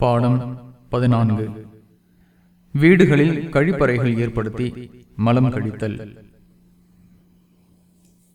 பாடம் பதினான்கு. வீடுகளில் கழிப்பறைகள் ஏற்படுத்தி மலம் கழித்தல்.